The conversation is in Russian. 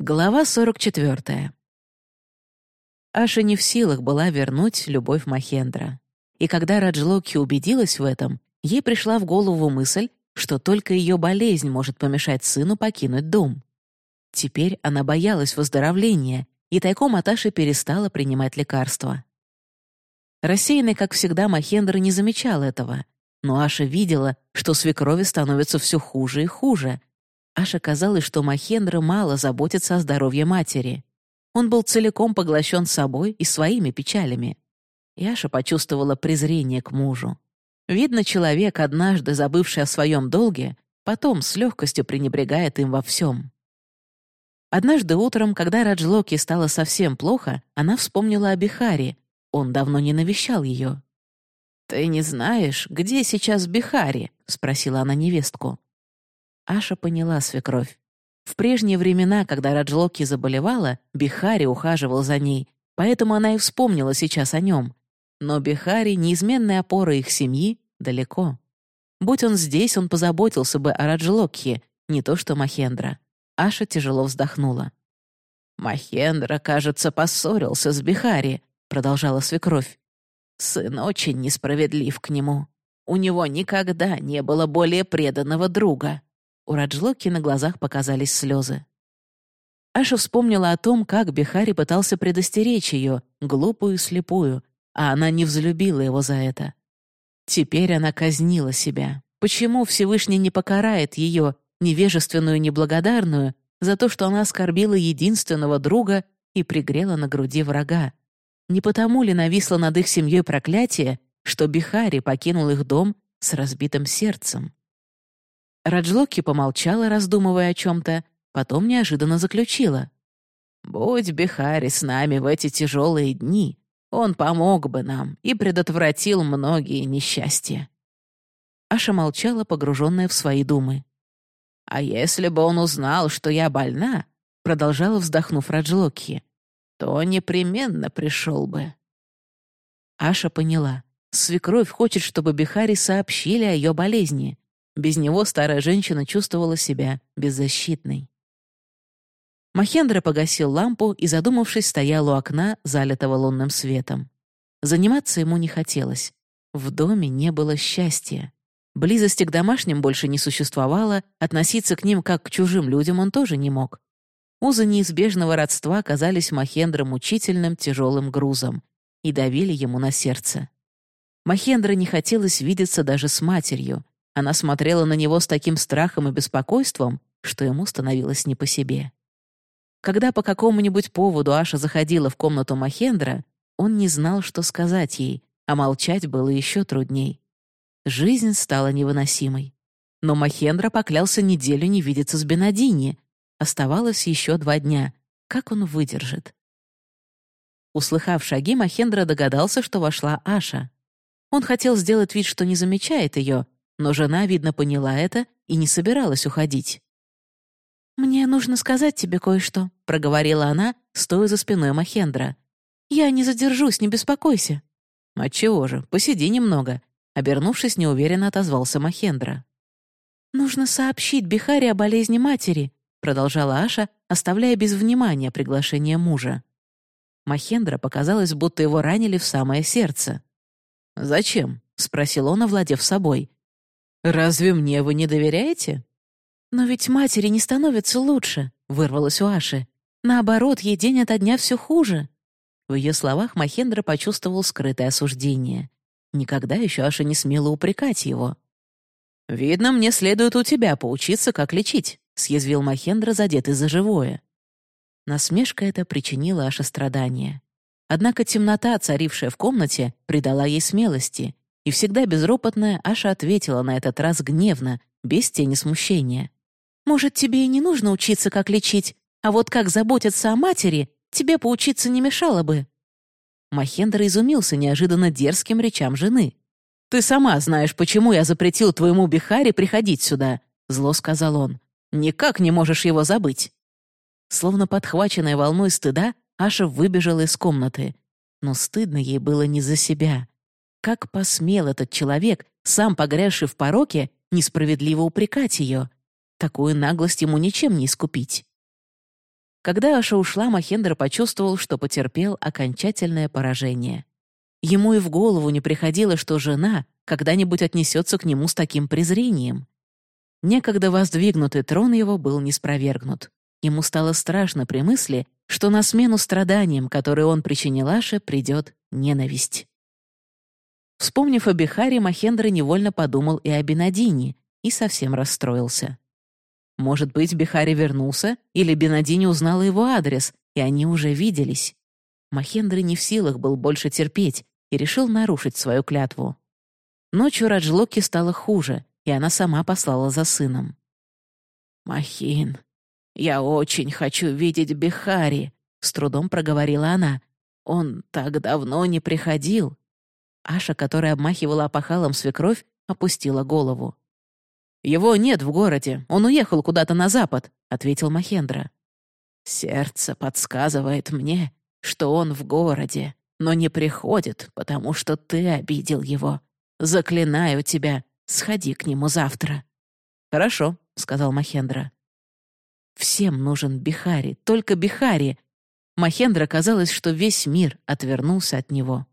Глава 44. Аша не в силах была вернуть любовь Махендра. И когда Раджлоки убедилась в этом, ей пришла в голову мысль, что только ее болезнь может помешать сыну покинуть дом. Теперь она боялась выздоровления, и тайком от Аши перестала принимать лекарства. Рассеянный, как всегда, Махендра не замечал этого, но Аша видела, что свекрови становится все хуже и хуже, Аше казалось, что Махендра мало заботится о здоровье матери. Он был целиком поглощен собой и своими печалями. Яша почувствовала презрение к мужу. Видно, человек, однажды забывший о своем долге, потом с легкостью пренебрегает им во всем. Однажды утром, когда Раджлоки стало совсем плохо, она вспомнила о Бихаре. Он давно не навещал ее. «Ты не знаешь, где сейчас Бихари?» — спросила она невестку. Аша поняла свекровь. В прежние времена, когда Раджлоки заболевала, Бихари ухаживал за ней, поэтому она и вспомнила сейчас о нем. Но Бихари, неизменная опора их семьи, далеко. Будь он здесь, он позаботился бы о Раджлокхе, не то что Махендра. Аша тяжело вздохнула. «Махендра, кажется, поссорился с Бихари», — продолжала свекровь. «Сын очень несправедлив к нему. У него никогда не было более преданного друга». У Раджлоки на глазах показались слезы. Аша вспомнила о том, как Бихари пытался предостеречь ее, глупую и слепую, а она не взлюбила его за это. Теперь она казнила себя. Почему Всевышний не покарает ее, невежественную и неблагодарную, за то, что она оскорбила единственного друга и пригрела на груди врага? Не потому ли нависло над их семьей проклятие, что Бихари покинул их дом с разбитым сердцем? Раджлоки помолчала, раздумывая о чем-то, потом неожиданно заключила. «Будь Бихари с нами в эти тяжелые дни, он помог бы нам и предотвратил многие несчастья». Аша молчала, погруженная в свои думы. «А если бы он узнал, что я больна», — продолжала вздохнув Раджлоки, «то непременно пришел бы». Аша поняла. Свекровь хочет, чтобы Бихари сообщили о ее болезни. Без него старая женщина чувствовала себя беззащитной. Махендра погасил лампу и, задумавшись, стоял у окна, залитого лунным светом. Заниматься ему не хотелось. В доме не было счастья. Близости к домашним больше не существовало, относиться к ним как к чужим людям он тоже не мог. Узы неизбежного родства казались Махендра мучительным тяжелым грузом и давили ему на сердце. Махендра не хотелось видеться даже с матерью, она смотрела на него с таким страхом и беспокойством, что ему становилось не по себе. Когда по какому-нибудь поводу Аша заходила в комнату Махендра, он не знал, что сказать ей, а молчать было еще трудней. Жизнь стала невыносимой. Но Махендра поклялся неделю не видеться с Бенадини. Оставалось еще два дня. Как он выдержит? Услыхав шаги, Махендра догадался, что вошла Аша. Он хотел сделать вид, что не замечает ее, но жена, видно, поняла это и не собиралась уходить. «Мне нужно сказать тебе кое-что», — проговорила она, стоя за спиной Махендра. «Я не задержусь, не беспокойся». «Отчего же, посиди немного», — обернувшись, неуверенно отозвался Махендра. «Нужно сообщить Бихаре о болезни матери», — продолжала Аша, оставляя без внимания приглашение мужа. Махендра показалось, будто его ранили в самое сердце. «Зачем?» — спросил он, овладев собой. «Разве мне вы не доверяете?» «Но ведь матери не становится лучше», — вырвалось у Аши. «Наоборот, ей день ото дня все хуже». В ее словах Махендра почувствовал скрытое осуждение. Никогда еще Аша не смела упрекать его. «Видно, мне следует у тебя поучиться, как лечить», — съязвил Махендра, задетый за живое. Насмешка эта причинила Аше страдания. Однако темнота, царившая в комнате, придала ей смелости, и всегда безропотная Аша ответила на этот раз гневно, без тени смущения. «Может, тебе и не нужно учиться, как лечить, а вот как заботиться о матери, тебе поучиться не мешало бы». Махендра изумился неожиданно дерзким речам жены. «Ты сама знаешь, почему я запретил твоему Бихаре приходить сюда», — зло сказал он. «Никак не можешь его забыть». Словно подхваченная волной стыда, Аша выбежала из комнаты. Но стыдно ей было не за себя. Как посмел этот человек, сам погрязший в пороке, несправедливо упрекать ее? Такую наглость ему ничем не искупить. Когда Аша ушла, Махендра почувствовал, что потерпел окончательное поражение. Ему и в голову не приходило, что жена когда-нибудь отнесется к нему с таким презрением. Некогда воздвигнутый трон его был не спровергнут. Ему стало страшно при мысли, что на смену страданиям, которые он причинил Аше, придет ненависть. Вспомнив о Бихаре, Махендра невольно подумал и о Бенадине и совсем расстроился. Может быть, Бихари вернулся, или Бенадини узнала его адрес, и они уже виделись. Махендра не в силах был больше терпеть и решил нарушить свою клятву. Ночью Раджлоки стало хуже, и она сама послала за сыном. «Махин, я очень хочу видеть Бихари», — с трудом проговорила она. «Он так давно не приходил». Аша, которая обмахивала опахалом свекровь, опустила голову. «Его нет в городе, он уехал куда-то на запад», — ответил Махендра. «Сердце подсказывает мне, что он в городе, но не приходит, потому что ты обидел его. Заклинаю тебя, сходи к нему завтра». «Хорошо», — сказал Махендра. «Всем нужен Бихари, только Бихари». Махендра казалось, что весь мир отвернулся от него.